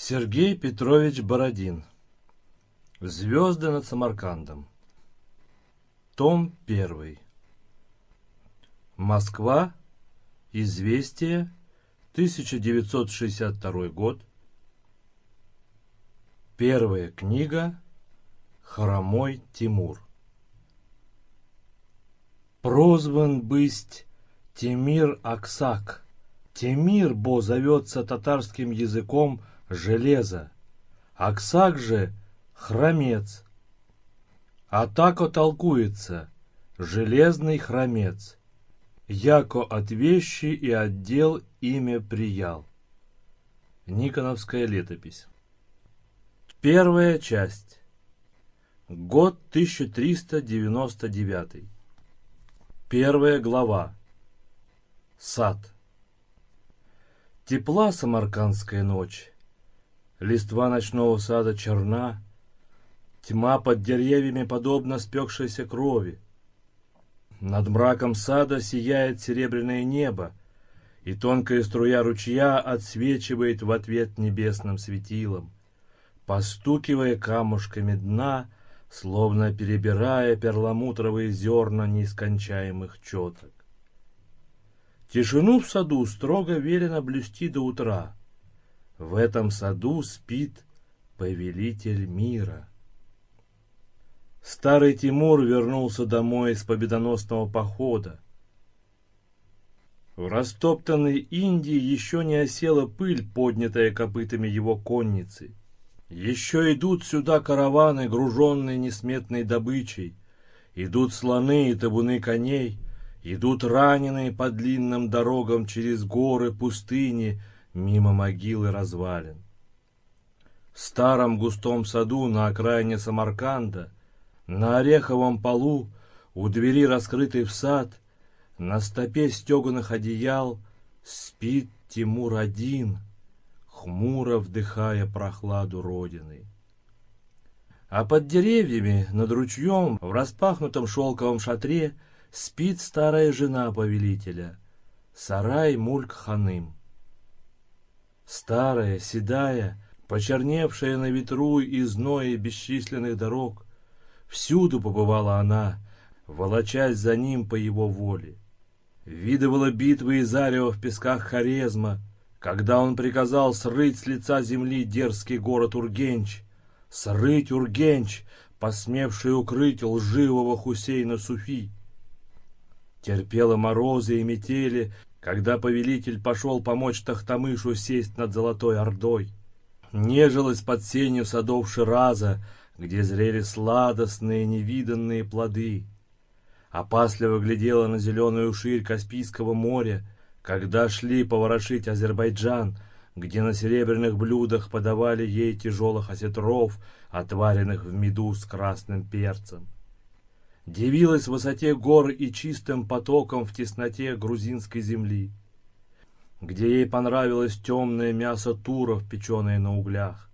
Сергей Петрович Бородин. Звезды над Самаркандом. Том 1. Москва. Известия. 1962 год. Первая книга. Хромой Тимур. Прозван бысть Темир Аксак. Темир, бо зовется татарским языком железо. Аксак же хромец. А тако толкуется железный хромец. Яко от вещи и отдел имя приял. Никоновская летопись. Первая часть. Год 1399. Первая глава. Сад. Тепла самаркандская ночь. Листва ночного сада черна, Тьма под деревьями подобна спекшейся крови. Над мраком сада сияет серебряное небо, И тонкая струя ручья отсвечивает в ответ небесным светилом, Постукивая камушками дна, Словно перебирая перламутровые зерна неискончаемых четок. Тишину в саду строго велено блюсти до утра — в этом саду спит повелитель мира. Старый Тимур вернулся домой из победоносного похода. В растоптанной Индии еще не осела пыль, поднятая копытами его конницы. Еще идут сюда караваны, груженные несметной добычей. Идут слоны и табуны коней, идут раненые по длинным дорогам через горы, пустыни, мимо могил и развалин. В старом густом саду на окраине Самарканда, на ореховом полу, у двери, раскрытой в сад, на стопе стеганых одеял спит Тимур один, хмуро вдыхая прохладу родины. А под деревьями, над ручьем, в распахнутом шелковом шатре, спит старая жена повелителя, Сарай Мульк-ханым. Старая, седая, почерневшая на ветру и зное бесчисленных дорог, всюду побывала она, волочась за ним по его воле. Видывала битвы и зарево в песках Хорезма, когда он приказал срыть с лица земли дерзкий город Ургенч, срыть Ургенч, посмевший укрыть лживого Хусейна Суфи. Терпела морозы и метели, когда повелитель пошел помочь Тахтамышу сесть над Золотой Ордой. Нежилась под сенью садов Шираза, где зрели сладостные невиданные плоды. Опасливо глядела на зеленую ширь Каспийского моря, когда шли поворошить Азербайджан, где на серебряных блюдах подавали ей тяжелых осетров, отваренных в меду с красным перцем дивилась высоте гор и чистым потоком в тесноте грузинской земли, где ей понравилось темное мясо туров, печеное на углях.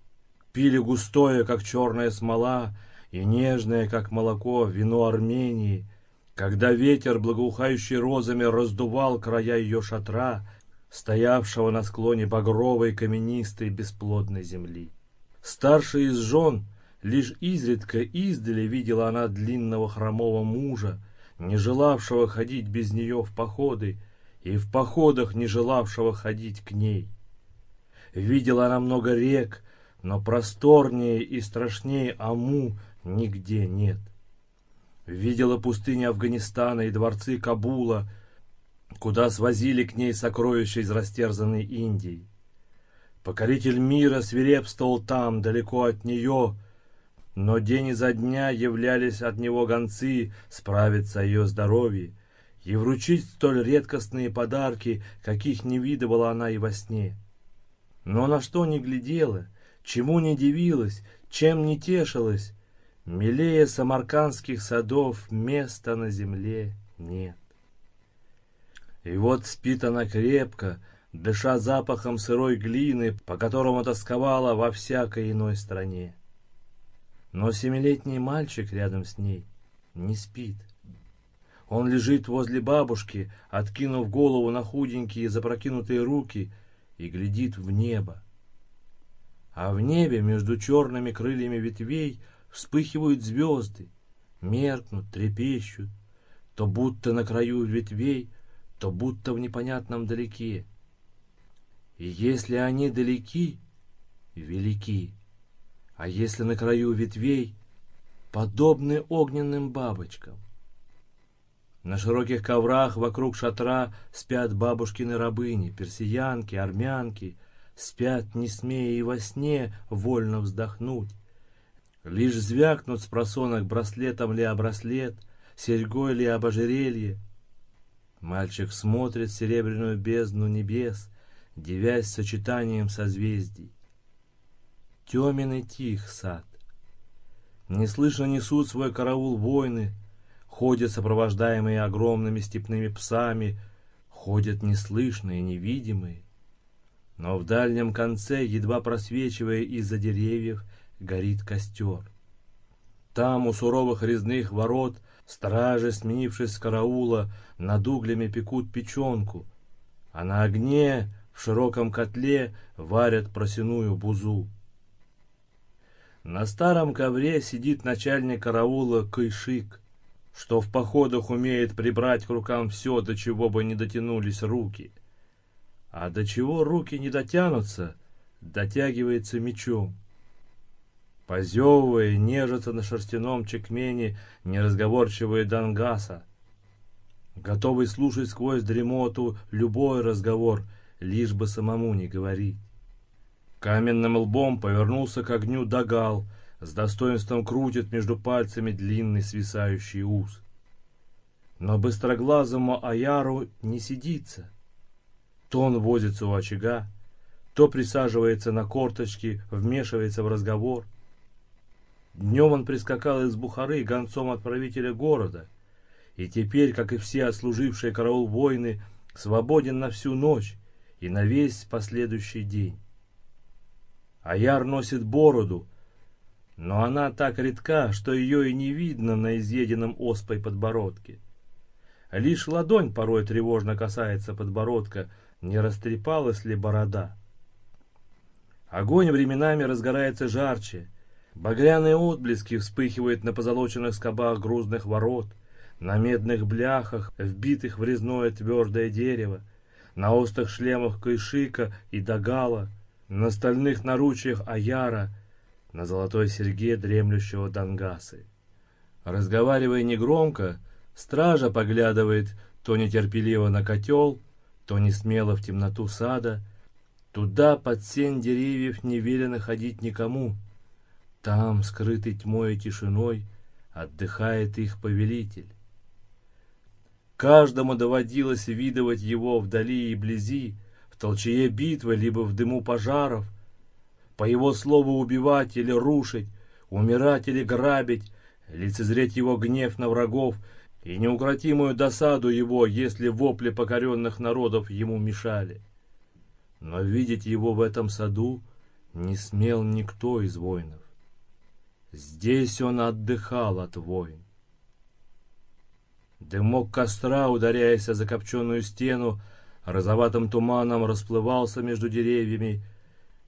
Пили густое, как черная смола, и нежное, как молоко, вино Армении, когда ветер, благоухающий розами, раздувал края ее шатра, стоявшего на склоне багровой каменистой бесплодной земли. Старший из жен — Лишь изредка издали видела она длинного хромого мужа, не желавшего ходить без нее в походы, и в походах не желавшего ходить к ней. Видела она много рек, но просторнее и страшнее Аму нигде нет. Видела пустыни Афганистана и дворцы Кабула, куда свозили к ней сокровища из растерзанной Индии. Покоритель мира свирепствовал там, далеко от нее, но день изо дня являлись от него гонцы справиться о ее здоровье и вручить столь редкостные подарки, каких не видывала она и во сне. Но на что не глядела, чему не дивилась, чем не тешилась, милее самаркандских садов места на земле нет. И вот спит она крепко, дыша запахом сырой глины, по которому тосковала во всякой иной стране. Но семилетний мальчик рядом с ней не спит. Он лежит возле бабушки, откинув голову на худенькие запрокинутые руки и глядит в небо. а в небе между черными крыльями ветвей вспыхивают звезды, меркнут, трепещут, то будто на краю ветвей, то будто в непонятном далеке. И если они далеки, велики, а если на краю ветвей, подобны огненным бабочкам. На широких коврах вокруг шатра спят бабушкины рабыни, персиянки, армянки, спят, не смея и во сне вольно вздохнуть. Лишь звякнут с просонок браслетом ли о браслет, серьгой ли об. Мальчик смотрит в серебряную бездну небес, девясь сочетанием созвездий. Темен и тих сад. Неслышно несут свой караул войны, ходят сопровождаемые огромными степными псами, ходят неслышные, невидимые. Но в дальнем конце, едва просвечивая из-за деревьев, горит костер. Там у суровых резных ворот стражи, сменившись с караула, над углями пекут печенку, а на огне в широком котле варят просяную бузу. На старом ковре сидит начальник караула Кайшик, что в походах умеет прибрать к рукам все, до чего бы не дотянулись руки. А до чего руки не дотянутся, дотягивается мечом. Позевывая, нежится на шерстяном чекмене неразговорчивые Дангаса, готовый слушать сквозь дремоту любой разговор, лишь бы самому не говорить. Каменным лбом повернулся к огню Дагал, с достоинством крутит между пальцами длинный свисающий ус. Но быстроглазому Аяру не сидится. То он возится у очага, то присаживается на корточки, вмешивается в разговор. Днем он прискакал из Бухары гонцом отправителя города, и теперь, как и все отслужившие караул воины, свободен на всю ночь и на весь последующий день. Аяр носит бороду, но она так редка, что ее и не видно на изъеденном оспой подбородке. Лишь ладонь порой тревожно касается подбородка, не растрепалась ли борода. Огонь временами разгорается жарче, багряные отблески вспыхивают на позолоченных скобах грузных ворот, на медных бляхах, вбитых в резное твердое дерево, на острых шлемах Кайшика и Дагала, на стальных наручьях Аяра — на золотой серьге дремлющего Дангасы. Разговаривая негромко, стража поглядывает то нетерпеливо на котел, то не смело в темноту сада. Туда под сень деревьев не велено ходить никому. Там, скрытый тьмой и тишиной, отдыхает их повелитель. Каждому доводилось видывать его вдали и близи, в толчее битвы, либо в дыму пожаров, по его слову убивать или рушить, умирать или грабить, лицезреть его гнев на врагов и неукротимую досаду его, если вопли покоренных народов ему мешали. Но видеть его в этом саду не смел никто из воинов. Здесь он отдыхал от войн. Дымок костра, ударяясь о закопченную стену, розоватым туманом расплывался между деревьями,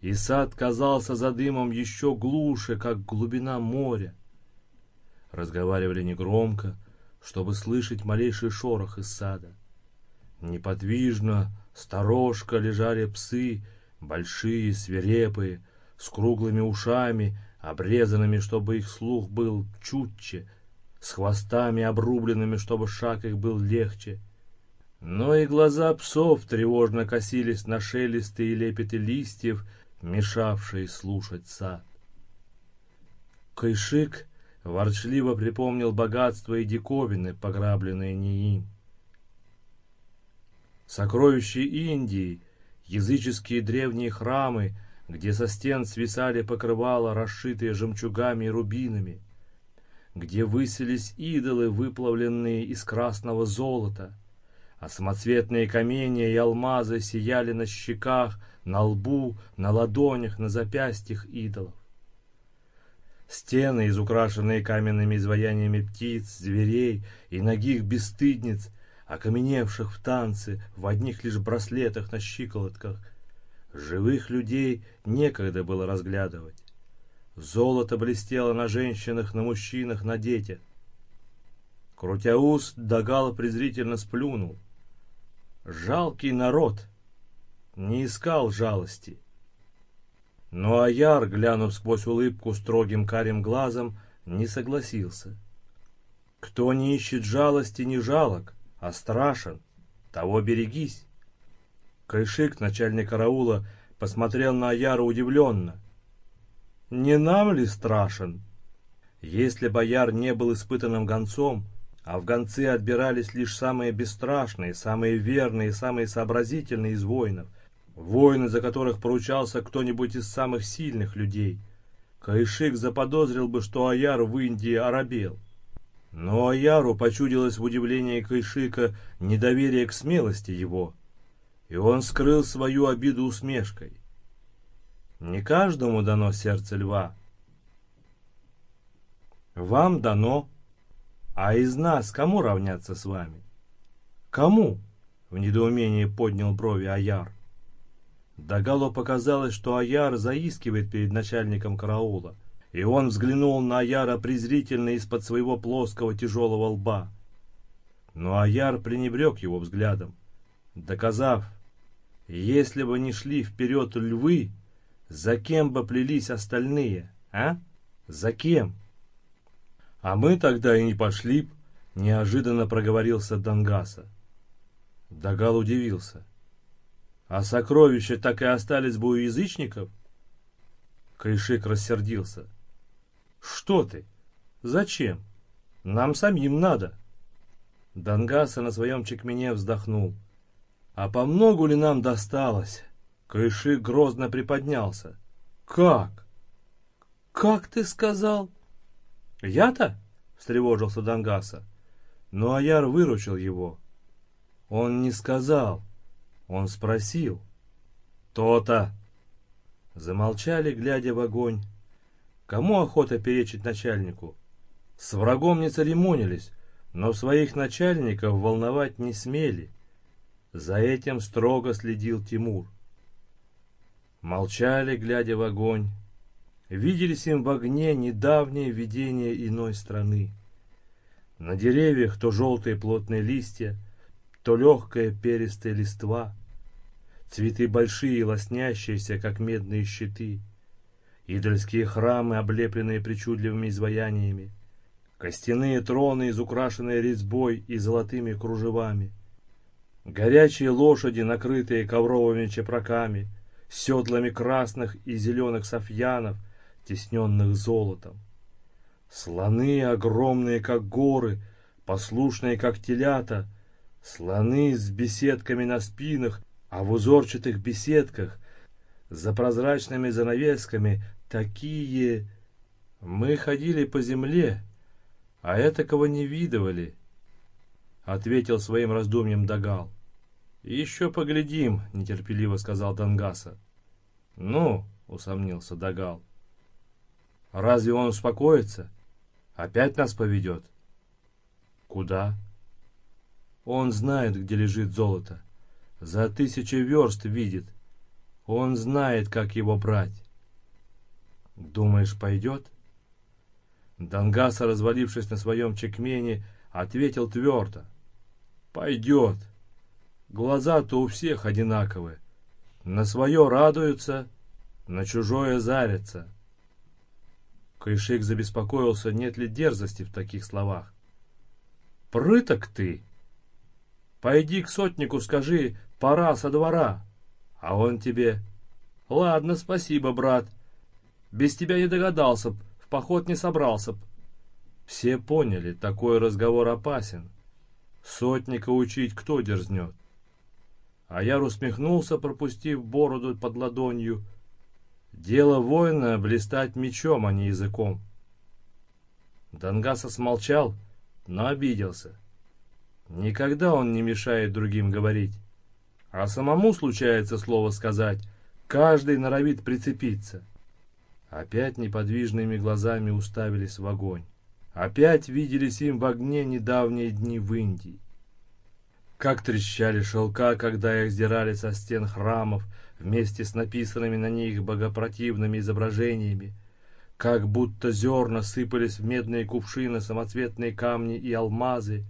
и сад казался за дымом еще глуше, как глубина моря. Разговаривали негромко, чтобы слышать малейший шорох из сада. Неподвижно, сторожка лежали псы, большие, свирепые, с круглыми ушами, обрезанными, чтобы их слух был чутче, с хвостами обрубленными, чтобы шаг их был легче. Но и глаза псов тревожно косились на шелесты и лепеты листьев, мешавший слушать сад. Кайшик ворчливо припомнил богатство и диковины, пограбленные не им. Сокровища Индии, языческие древние храмы, где со стен свисали покрывала, расшитые жемчугами и рубинами, где высились идолы, выплавленные из красного золота, а самоцветные камни и алмазы сияли на щеках, на лбу, на ладонях, на запястьях идолов. Стены, изукрашенные каменными изваяниями птиц, зверей и ногих бесстыдниц, окаменевших в танце, в одних лишь браслетах на щиколотках, Живых людей некогда было разглядывать. Золото блестело на женщинах, на мужчинах, на детях. Крутя ус, презрительно сплюнул. Жалкий народ не искал жалости. Но Аяр, глянув сквозь улыбку строгим карим глазом, не согласился. Кто не ищет жалости, не жалок, а страшен, того берегись. Кайшик, начальник караула, посмотрел на Аяра удивленно. «Не нам ли страшен?» Если бояр не был испытанным гонцом, а в гонцы отбирались лишь самые бесстрашные, самые верные, самые сообразительные из воинов, воины, за которых поручался кто-нибудь из самых сильных людей, Кайшик заподозрил бы, что Аяр в Индии оробел. Но Аяру почудилось в удивлении Кайшика недоверие к смелости его, и он скрыл свою обиду усмешкой. Не каждому дано сердце льва. Вам дано, а из нас кому равняться с вами? Кому? В недоумении поднял брови Аяр. Дагало показалось, что Аяр заискивает перед начальником караула, и он взглянул на Аяра презрительно из-под своего плоского тяжелого лба. Но Аяр пренебрег его взглядом, доказав, если бы не шли вперед львы, за кем бы плелись остальные, а? За кем? А мы тогда и не пошли б, неожиданно проговорился Дангаса. Дагал удивился. А сокровища так и остались бы у язычников? Кайшик рассердился. Что ты? Зачем? Нам самим надо. Дангаса на своем чекмене вздохнул. А по многу ли нам досталось? Кайшик грозно приподнялся. Как? Как ты сказал? Я-то? Встревожился Дангаса. Но Аяр выручил его. Он не сказал. Он спросил. «То-то!» Замолчали, глядя в огонь. Кому охота перечить начальнику? С врагом не церемонились, но своих начальников волновать не смели. За этим строго следил Тимур. Молчали, глядя в огонь. Виделись им в огне недавнее видение иной страны. На деревьях то желтые плотные листья, то легкая перистая листва, цветы большие, лоснящиеся, как медные щиты, идольские храмы, облепленные причудливыми изваяниями, костяные троны, изукрашенные резьбой и золотыми кружевами, горячие лошади, накрытые ковровыми чепраками, седлами красных и зеленых софьянов, тесненных золотом. Слоны огромные, как горы, послушные, как телята, Слоны с беседками на спинах, а в узорчатых беседках за прозрачными занавесками такие... Мы ходили по земле, а этакого не видывали, — ответил своим раздумьем Дагал. «Еще поглядим», — нетерпеливо сказал Дангаса. «Ну», — усомнился Дагал. «Разве он успокоится? Опять нас поведет?» «Куда?» Он знает, где лежит золото. За тысячи верст видит. Он знает, как его брать. Думаешь, пойдет? Дангаса, развалившись на своем чекмене, ответил твердо. Пойдет. Глаза-то у всех одинаковые. На свое радуются, на чужое зарятся. Кайшик забеспокоился, нет ли дерзости в таких словах. «Прыток ты!» Пойди к сотнику, скажи, пора со двора. А он тебе, ладно, спасибо, брат. Без тебя не догадался б, в поход не собрался б. Все поняли, такой разговор опасен. Сотника учить кто дерзнет? А я усмехнулся, пропустив бороду под ладонью. Дело воина — блистать мечом, а не языком. Дангаса смолчал, но обиделся. Никогда он не мешает другим говорить. А самому случается слово сказать, каждый норовит прицепиться. Опять неподвижными глазами уставились в огонь. Опять виделись им в огне недавние дни в Индии. Как трещали шелка, когда их сдирали со стен храмов вместе с написанными на них богопротивными изображениями. Как будто зерна сыпались в медные кувшины самоцветные камни и алмазы.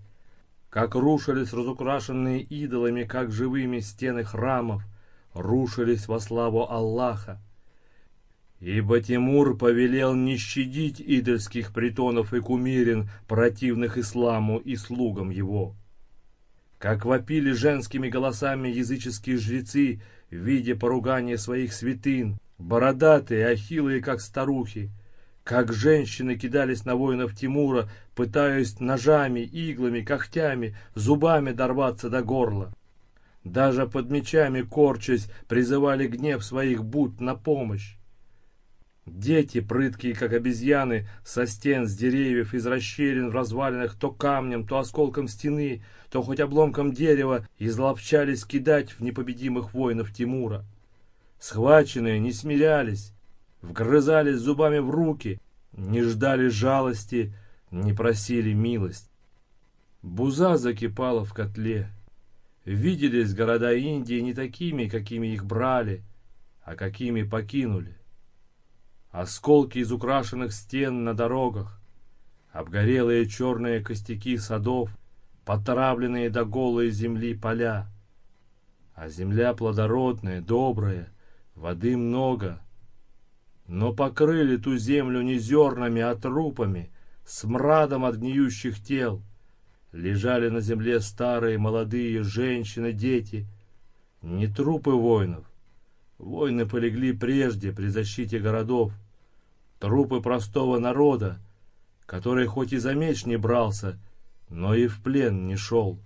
Как рушились разукрашенные идолами, как живыми стены храмов, рушились во славу Аллаха. Ибо Тимур повелел не щадить идольских притонов и кумирин, противных исламу и слугам его. Как вопили женскими голосами языческие жрецы, видя поругание своих святын, бородатые, ахиллые, как старухи, как женщины кидались на воинов Тимура, пытаясь ножами, иглами, когтями, зубами дорваться до горла. Даже под мечами, корчась, призывали гнев своих будь на помощь. Дети, прыткие, как обезьяны, со стен, с деревьев, из расщелин в развалинах, то камнем, то осколком стены, то хоть обломком дерева, изловчались кидать в непобедимых воинов Тимура. Схваченные не смирялись, вгрызались зубами в руки, не ждали жалости, не просили милость. Буза закипала в котле. Виделись города Индии не такими, какими их брали, а какими покинули осколки из украшенных стен на дорогах, обгорелые черные костяки садов, потравленные до голой земли поля. А земля плодородная, добрая, воды много. Но покрыли ту землю не зернами, а трупами, смрадом от гниющих тел. Лежали на земле старые, молодые, женщины, дети. Не трупы воинов. Воины полегли прежде при защите городов. Трупы простого народа, который хоть и за меч не брался, но и в плен не шел.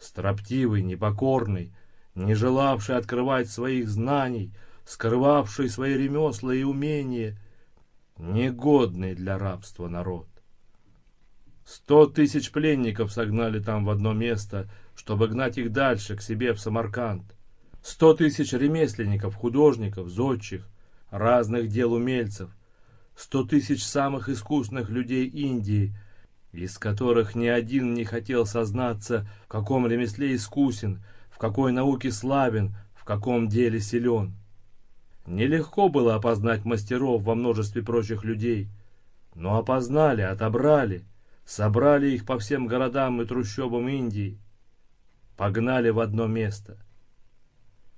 Строптивый, непокорный, не желавший открывать своих знаний, скрывавший свои ремесла и умения, негодный для рабства народ. Сто тысяч пленников согнали там в одно место, чтобы гнать их дальше, к себе в Самарканд. Сто тысяч ремесленников, художников, зодчих, разных дел умельцев — сто тысяч самых искусных людей Индии, из которых ни один не хотел сознаться, в каком ремесле искусен, в какой науке славен, в каком деле силен. Нелегко было опознать мастеров во множестве прочих людей, но опознали, отобрали, собрали их по всем городам и трущобам Индии, погнали в одно место.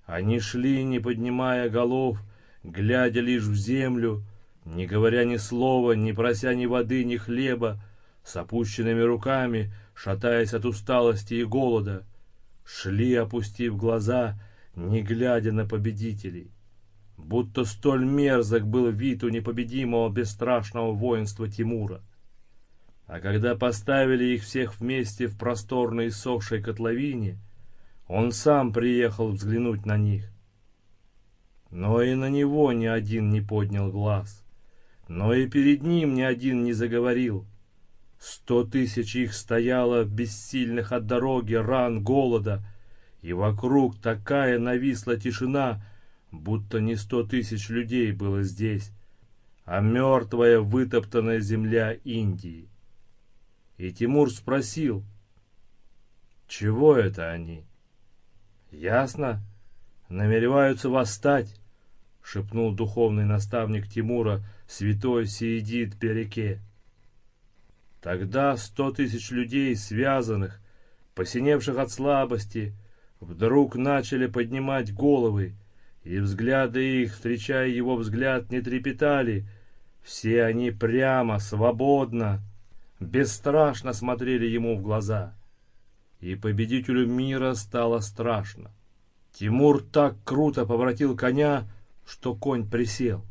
Они шли, не поднимая голов, глядя лишь в землю, не говоря ни слова, не прося ни воды, ни хлеба, с опущенными руками, шатаясь от усталости и голода, шли, опустив глаза, не глядя на победителей. Будто столь мерзок был вид у непобедимого бесстрашного воинства Тимура. А когда поставили их всех вместе в просторной сохшей котловине, он сам приехал взглянуть на них. Но и на него ни один не поднял глаз но и перед ним ни один не заговорил. Сто тысяч их стояло, бессильных от дороги, ран, голода, и вокруг такая нависла тишина, будто не сто тысяч людей было здесь, а мертвая вытоптанная земля Индии. И Тимур спросил, чего это они? Ясно, намереваются восстать, шепнул духовный наставник Тимура, святой Сиедит Переке. Тогда сто тысяч людей, связанных, посиневших от слабости, вдруг начали поднимать головы, и взгляды их, встречая его взгляд, не трепетали. Все они прямо, свободно, бесстрашно смотрели ему в глаза. И победителю мира стало страшно. Тимур так круто поворотил коня, что конь присел.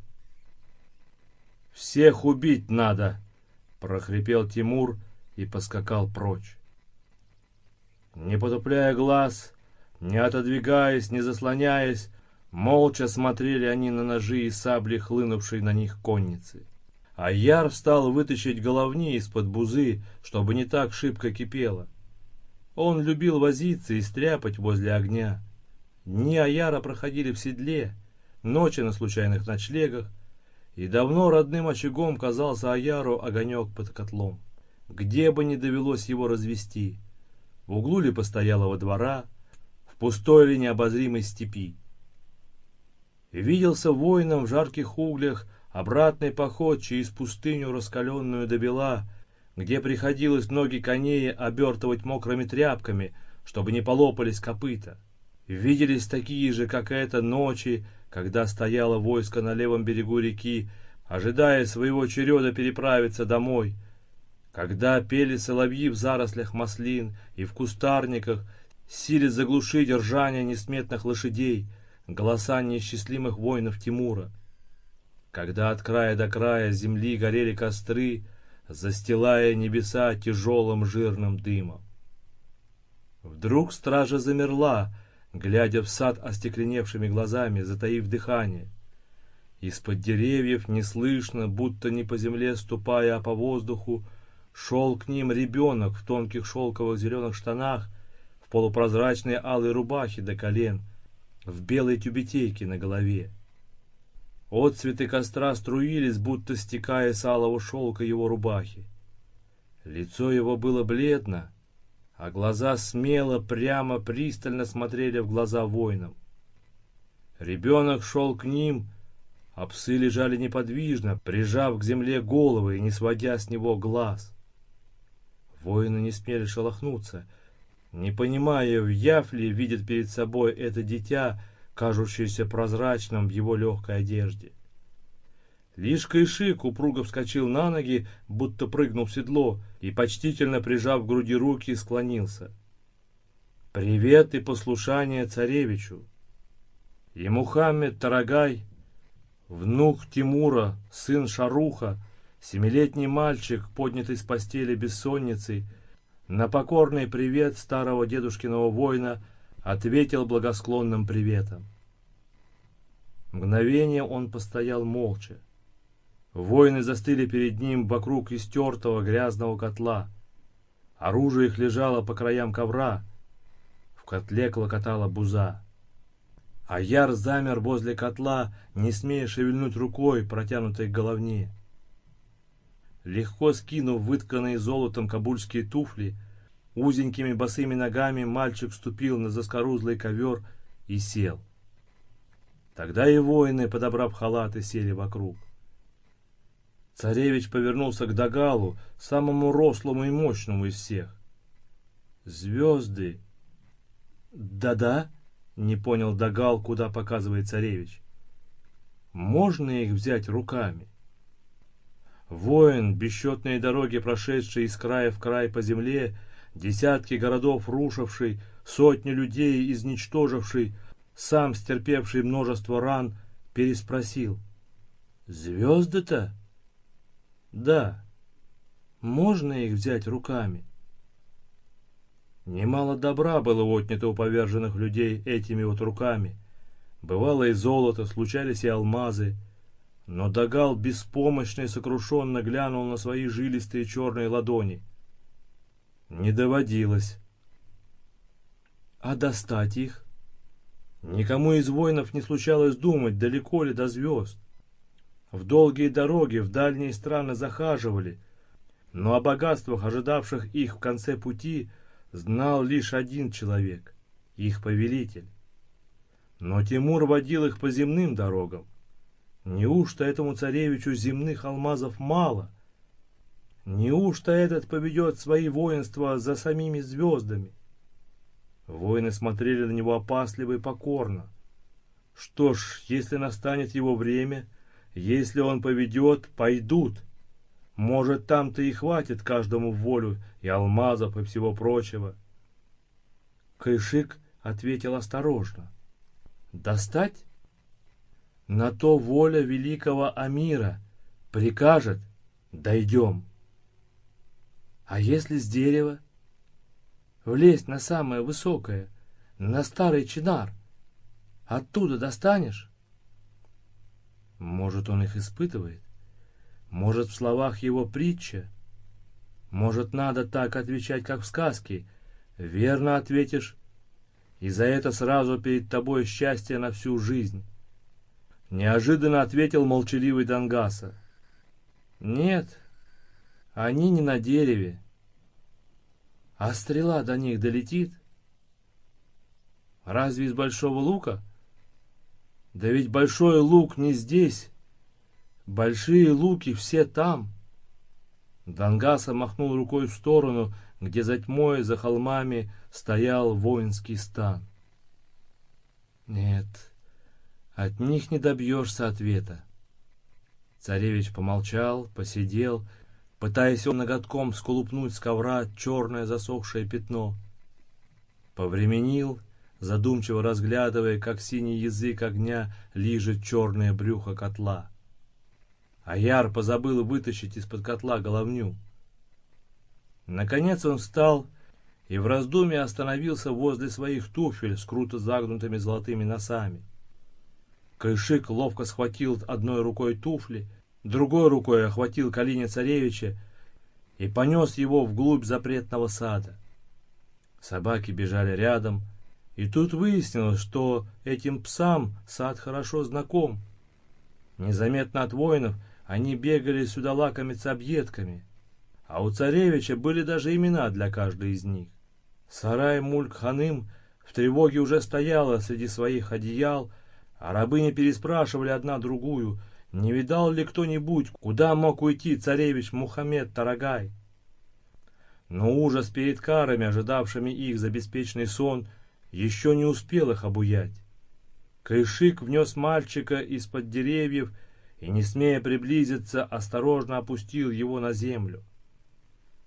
«Всех убить надо!» — прохрипел Тимур и поскакал прочь. Не потупляя глаз, не отодвигаясь, не заслоняясь, молча смотрели они на ножи и сабли, хлынувшие на них конницы. А Яр встал вытащить головни из-под бузы, чтобы не так шибко кипело. Он любил возиться и стряпать возле огня. Дни Аяра проходили в седле, ночи на случайных ночлегах, и давно родным очагом казался Аяру огонек под котлом. Где бы ни довелось его развести, в углу ли постоялого двора, в пустой ли необозримой степи. Виделся воином в жарких углях обратный поход через пустыню, раскаленную до бела, где приходилось ноги коней обертывать мокрыми тряпками, чтобы не полопались копыта. Виделись такие же, как это, ночи, когда стояло войско на левом берегу реки, ожидая своего череда переправиться домой, когда пели соловьи в зарослях маслин и в кустарниках, силит заглушить ржание несметных лошадей, голоса неисчислимых воинов Тимура. Когда от края до края земли горели костры, застилая небеса тяжелым жирным дымом. Вдруг стража замерла, глядя в сад остекленевшими глазами, затаив дыхание. Из-под деревьев неслышно, будто не по земле ступая, а по воздуху, шел к ним ребенок в тонких шелковых зеленых штанах, в полупрозрачной алой рубахе до колен, в белой тюбетейке на голове. Отцветы костра струились, будто стекая с алого шелка его рубахи. Лицо его было бледно, а глаза смело, прямо, пристально смотрели в глаза воинам. Ребенок шел к ним, а псы лежали неподвижно, прижав к земле головы и не сводя с него глаз. Воины не смели шелохнуться, не понимая, в яв ли видят перед собой это дитя, кажущееся прозрачным в его легкой одежде. Лишь Кайшик упруго вскочил на ноги, будто прыгнул в седло, и, почтительно прижав к груди руки, склонился. «Привет и послушание царевичу!» И Мухаммед Тарагай, внук Тимура, сын Шаруха, семилетний мальчик, поднятый с постели бессонницей, на покорный привет старого дедушкиного воина ответил благосклонным приветом. Мгновение он постоял молча. Воины застыли перед ним вокруг истертого грязного котла. Оружие их лежало по краям ковра. В котле клокотала буза. А Яр замер возле котла, не смея шевельнуть рукой, протянутой к головне. Легко скинув вытканные золотом кабульские туфли, узенькими босыми ногами мальчик ступил на заскорузлый ковер и сел. Тогда и воины, подобрав халаты, сели вокруг. Царевич повернулся к Дагалу, самому рослому и мощному из всех. «Звезды!» «Да-да», — не понял Дагал, куда показывает царевич. «Можно их взять руками?» Воин, бесчетные дороги, прошедшие из края в край по земле, десятки городов рушивший, сотни людей изничтоживший, сам стерпевший множество ран, переспросил. «Звезды-то?» Да, можно их взять руками. Немало добра было отнято у поверженных людей этими вот руками. Бывало и золото, случались и алмазы. Но Дагал беспомощно и сокрушенно глянул на свои жилистые черные ладони. Не доводилось. А достать их? Никому из воинов не случалось думать, далеко ли до звезд. В долгие дороги, в дальние страны захаживали, но о богатствах, ожидавших их в конце пути, знал лишь один человек — их повелитель. Но Тимур водил их по земным дорогам. Неужто этому царевичу земных алмазов мало? Неужто этот поведет свои воинства за самими звездами? Воины смотрели на него опасливо и покорно. Что ж, если настанет его время — если он поведет, пойдут. Может, там-то и хватит каждому волю и алмазов, и всего прочего. Кайшик ответил осторожно. Достать? На то воля великого Амира. Прикажет, дойдем. А если с дерева? Влезть на самое высокое, на старый чинар. Оттуда достанешь? Может, он их испытывает? Может, в словах его притча? Может, надо так отвечать, как в сказке? Верно ответишь, и за это сразу перед тобой счастье на всю жизнь. Неожиданно ответил молчаливый Дангаса. Нет, они не на дереве. А стрела до них долетит? Разве из большого лука? Да ведь большой лук не здесь. Большие луки все там. Дангаса махнул рукой в сторону, где за тьмой, за холмами стоял воинский стан. Нет, от них не добьешься ответа. Царевич помолчал, посидел, пытаясь он ноготком сколупнуть с ковра черное засохшее пятно. Повременил, задумчиво разглядывая, как синий язык огня лижет черное брюхо котла. Аяр позабыл вытащить из-под котла головню. Наконец он встал и в раздумье остановился возле своих туфель с круто загнутыми золотыми носами. Кайшик ловко схватил одной рукой туфли, другой рукой охватил колени царевича и понес его вглубь запретного сада. Собаки бежали рядом, и тут выяснилось, что этим псам сад хорошо знаком. Незаметно от воинов они бегали сюда лакомиться объедками, а у царевича были даже имена для каждой из них. Сарай Мульк-ханым в тревоге уже стояла среди своих одеял, а рабыни переспрашивали одна другую, не видал ли кто-нибудь, куда мог уйти царевич Мухаммед Тарагай. Но ужас перед карами, ожидавшими их за беспечный сон, еще не успел их обуять. Кайшик внес мальчика из-под деревьев и, не смея приблизиться, осторожно опустил его на землю.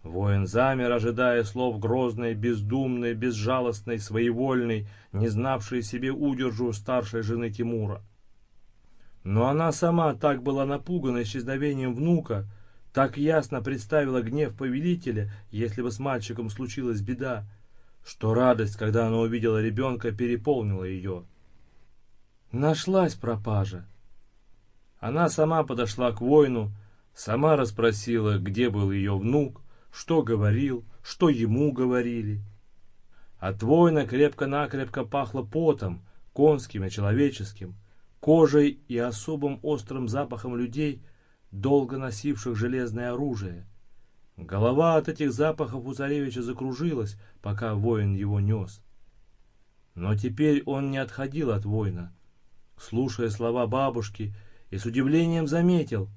Воин замер, ожидая слов грозной, бездумной, безжалостной, своевольной, не знавшей себе удержу старшей жены Тимура. Но она сама так была напугана исчезновением внука, так ясно представила гнев повелителя, если бы с мальчиком случилась беда, что радость, когда она увидела ребенка, переполнила ее. Нашлась пропажа. Она сама подошла к воину, сама расспросила, где был ее внук, что говорил, что ему говорили. От воина крепко-накрепко пахло потом, конским и человеческим, кожей и особым острым запахом людей, долго носивших железное оружие. Голова от этих запахов у царевича закружилась, пока воин его нес. Но теперь он не отходил от воина, слушая слова бабушки, и с удивлением заметил,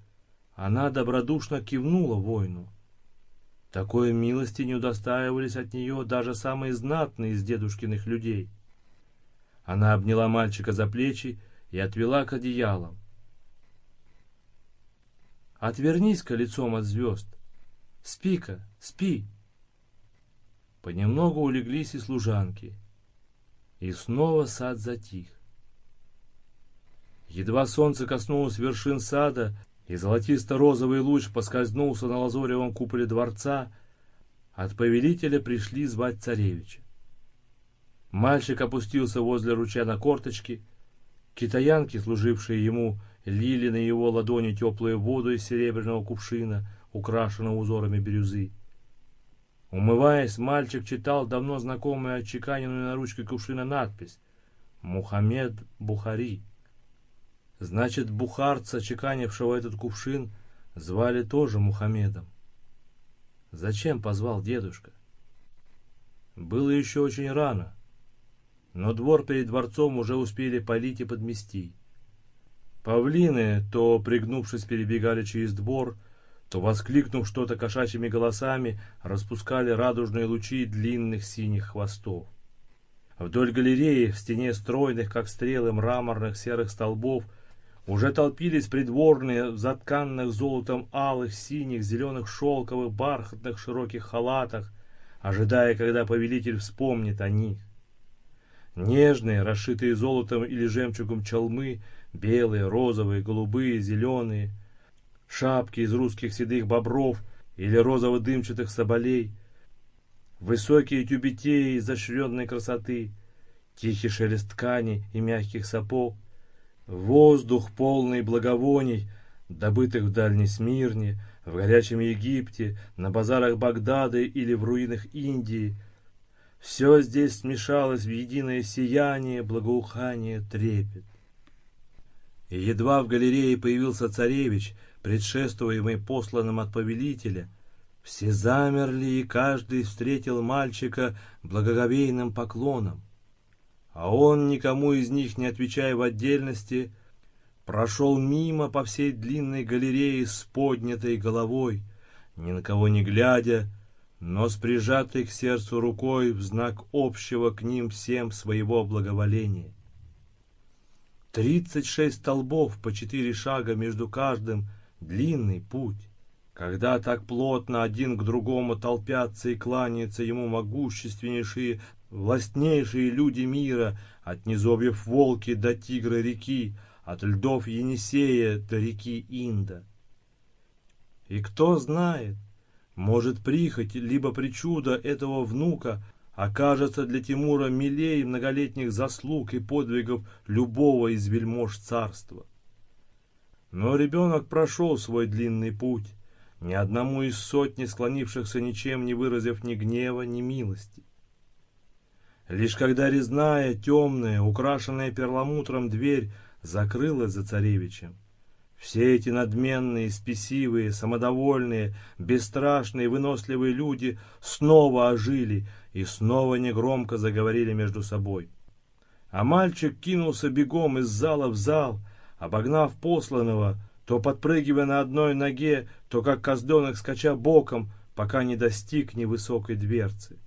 она добродушно кивнула воину. Такой милости не удостаивались от нее даже самые знатные из дедушкиных людей. Она обняла мальчика за плечи и отвела к одеялам. «Отвернись-ка лицом от звезд. Спи-ка, спи!» Понемногу улеглись и служанки. И снова сад затих. Едва солнце коснулось вершин сада, и золотисто-розовый луч поскользнулся на лазоревом куполе дворца, от повелителя пришли звать царевича. Мальчик опустился возле ручья на корточки, китаянки, служившие ему, лили на его ладони теплую воду из серебряного кувшина, украшенного узорами бирюзы. Умываясь, мальчик читал давно знакомую отчеканенную на ручке кувшина надпись «Мухаммед Бухари». Значит, бухарца, чеканившего этот кувшин, звали тоже Мухаммедом. Зачем позвал дедушка? Было еще очень рано, но двор перед дворцом уже успели полить и подмести. Павлины, то пригнувшись, перебегали через двор, то, воскликнув что-то кошачьими голосами, распускали радужные лучи длинных синих хвостов. Вдоль галереи, в стене стройных, как стрелы, мраморных серых столбов, уже толпились придворные в затканных золотом алых, синих, зеленых, шелковых, бархатных, широких халатах, ожидая, когда повелитель вспомнит о них. Нежные, расшитые золотом или жемчугом чалмы, белые, розовые, голубые, зеленые, шапки из русских седых бобров или розово-дымчатых соболей, высокие тюбетеи изощренной красоты, тихий шелест ткани и мягких сапог, Воздух, полный благовоний, добытых в Дальней Смирне, в горячем Египте, на базарах Багдада или в руинах Индии. Все здесь смешалось в единое сияние, благоухание, трепет. И едва в галерее появился царевич, предшествуемый посланным от повелителя, Все замерли, и каждый встретил мальчика благоговейным поклоном. А он, никому из них не отвечая в отдельности, прошел мимо по всей длинной галерее с поднятой головой, ни на кого не глядя, но с прижатой к сердцу рукой в знак общего к ним всем своего благоволения. Тридцать шесть столбов по четыре шага между каждым — длинный путь. Когда так плотно один к другому толпятся и кланяются ему могущественнейшие, властнейшие люди мира, от низовьев волки до тигра реки, от льдов Енисея до реки Инда. И кто знает, может, прихоть, либо причуда этого внука окажется для Тимура милее многолетних заслуг и подвигов любого из вельмож царства. Но ребенок прошел свой длинный путь, ни одному из сотни склонившихся ничем не выразив ни гнева, ни милости. Лишь когда резная, темная, украшенная перламутром дверь закрылась за царевичем, все эти надменные, спесивые, самодовольные, бесстрашные, выносливые люди снова ожили и снова негромко заговорили между собой. А мальчик кинулся бегом из зала в зал, обогнав посланного, то подпрыгивая на одной ноге, то как козленок скача боком, пока не достиг невысокой дверцы.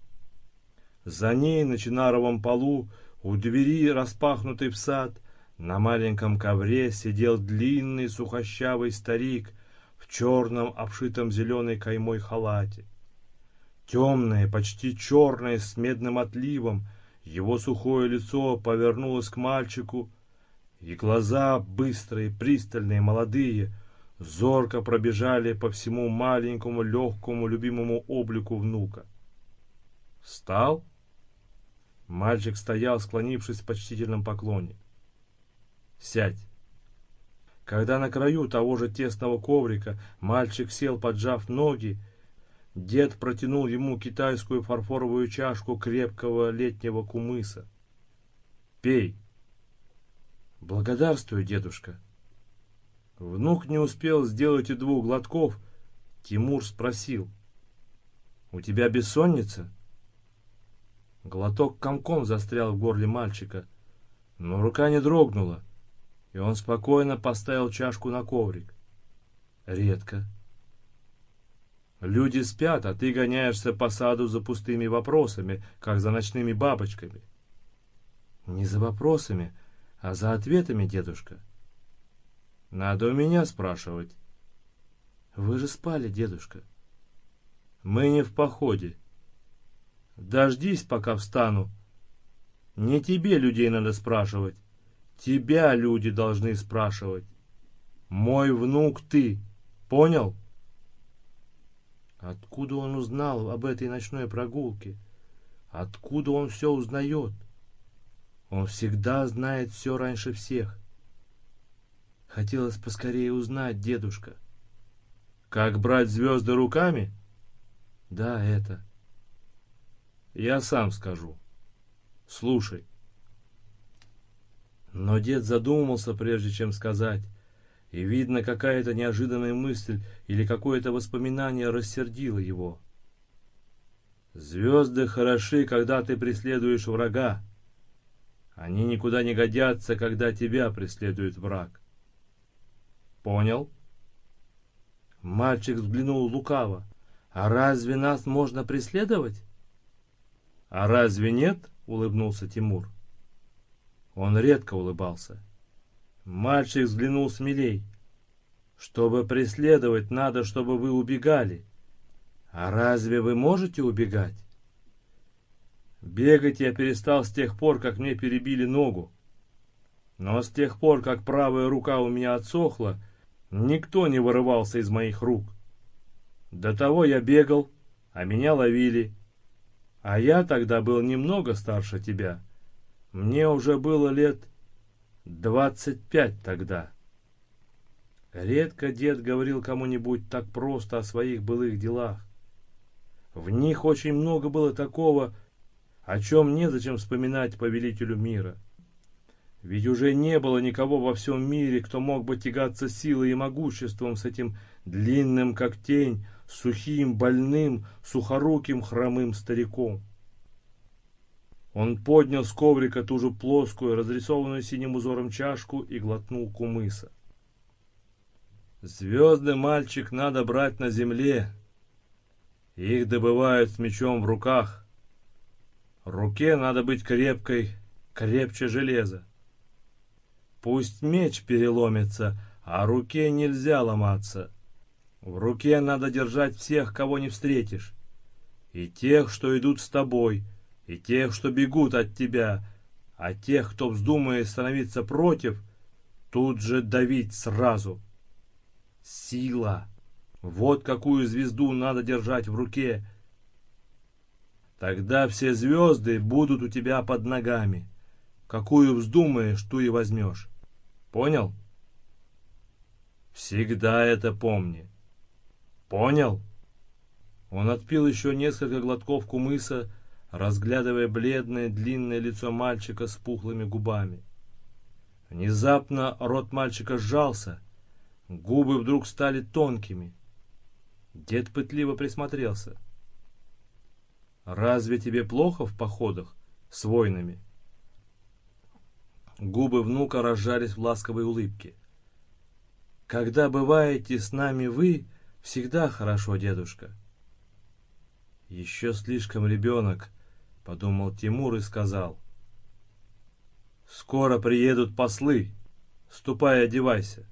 За ней на чинаровом полу, у двери, распахнутой в сад, на маленьком ковре сидел длинный сухощавый старик в черном, обшитом зеленой каймой халате. Темное, почти черное, с медным отливом, его сухое лицо повернулось к мальчику, и глаза, быстрые, пристальные, молодые, зорко пробежали по всему маленькому, легкому, любимому облику внука. «Встал?» Мальчик стоял, склонившись в почтительном поклоне. Сядь. Когда на краю того же тесного коврика мальчик сел, поджав ноги, дед протянул ему китайскую фарфоровую чашку крепкого летнего кумыса. «Пей!» «Благодарствую, дедушка!» Внук не успел сделать и двух глотков. Тимур спросил. «У тебя бессонница?» Глоток комком застрял в горле мальчика, но рука не дрогнула и он спокойно поставил чашку на коврик. Редко. Люди спят, а ты гоняешься по саду за пустыми вопросами, как за ночными бабочками. Не за вопросами, а за ответами, дедушка. Надо у меня спрашивать. Вы же спали, дедушка. Мы не в походе. Дождись, пока встану. Не тебе людей надо спрашивать. Тебя люди должны спрашивать. Мой внук ты. Понял? Откуда он узнал об этой ночной прогулке? Откуда он все узнает? Он всегда знает все раньше всех. Хотелось поскорее узнать, дедушка. Как брать звезды руками? Да, это. Я сам скажу. Слушай. Но дед задумался, прежде чем сказать. И, видно, какая-то неожиданная мысль или какое-то воспоминание рассердило его. «Звезды хороши, когда ты преследуешь врага. Они никуда не годятся, когда тебя преследует враг». «Понял?» Мальчик взглянул лукаво. «А разве нас можно преследовать?» «А разве нет?» — улыбнулся Тимур. Он редко улыбался. Мальчик взглянул смелей. Чтобы преследовать, надо, чтобы вы убегали. А разве вы можете убегать? Бегать я перестал с тех пор, как мне перебили ногу. Но с тех пор, как правая рука у меня отсохла, никто не вырывался из моих рук. До того я бегал, а меня ловили. А я тогда был немного старше тебя. Мне уже было лет двадцать пять тогда. Редко дед говорил кому-нибудь так просто о своих былых делах. В них очень много было такого, о чем незачем вспоминать повелителю мира. Ведь уже не было никого во всем мире, кто мог бы тягаться силой и могуществом с этим длинным, как тень, сухим, больным, сухоруким, хромым стариком. Он поднял с коврика ту же плоскую, разрисованную синим узором чашку и глотнул кумыса. Звезды, мальчик, надо брать на земле. Их добывают с мечом в руках. Руке надо быть крепкой, крепче железа. Пусть меч переломится, а руке нельзя ломаться. В руке надо держать всех, кого не встретишь. И тех, что идут с тобой, и тех, что бегут от тебя, а тех, кто вздумает становиться против, тут же давить сразу. Сила. Вот какую звезду надо держать в руке. Тогда все звезды будут у тебя под ногами. Какую вздумаешь, ту и возьмешь. Понял? Всегда это помни. Понял? Он отпил еще несколько глотков кумыса, разглядывая бледное длинное лицо мальчика с пухлыми губами. Внезапно рот мальчика сжался, губы вдруг стали тонкими. Дед пытливо присмотрелся. «Разве тебе плохо в походах с войнами?» Губы внука разжались в ласковой улыбке. «Когда бываете с нами вы, всегда хорошо, дедушка». «Еще слишком ребенок», — подумал Тимур и сказал. «Скоро приедут послы. Ступай, одевайся».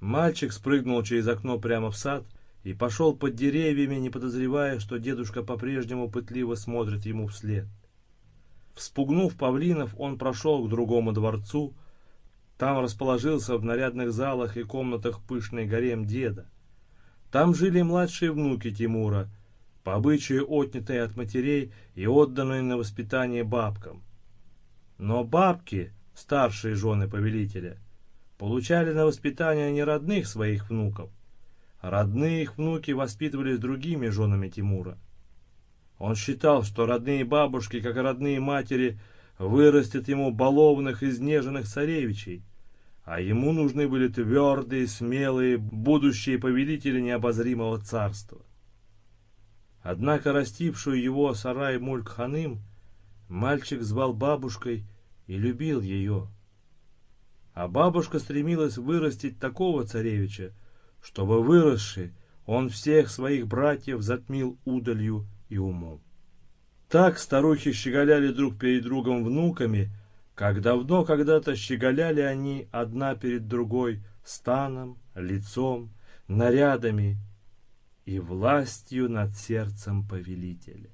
Мальчик спрыгнул через окно прямо в сад и пошел под деревьями, не подозревая, что дедушка по-прежнему пытливо смотрит ему вслед. Вспугнув павлинов, он прошел к другому дворцу. Там расположился в нарядных залах и комнатах пышный гарем деда. Там жили младшие внуки Тимура, по обычаю отнятые от матерей и отданные на воспитание бабкам. Но бабки, старшие жены повелителя, получали на воспитание не родных своих внуков. Родные их внуки воспитывались другими женами Тимура. Он считал, что родные бабушки, как и родные матери, вырастят ему балованных, изнеженных царевичей, а ему нужны были твердые, смелые, будущие повелители необозримого царства. Однако растившую его сарай Мульк-ханым мальчик звал бабушкой и любил ее. А бабушка стремилась вырастить такого царевича, чтобы выросший он всех своих братьев затмил удалью и умом. Так старухи щеголяли друг перед другом внуками, как давно когда-то щеголяли они одна перед другой станом, лицом, нарядами и властью над сердцем повелителя.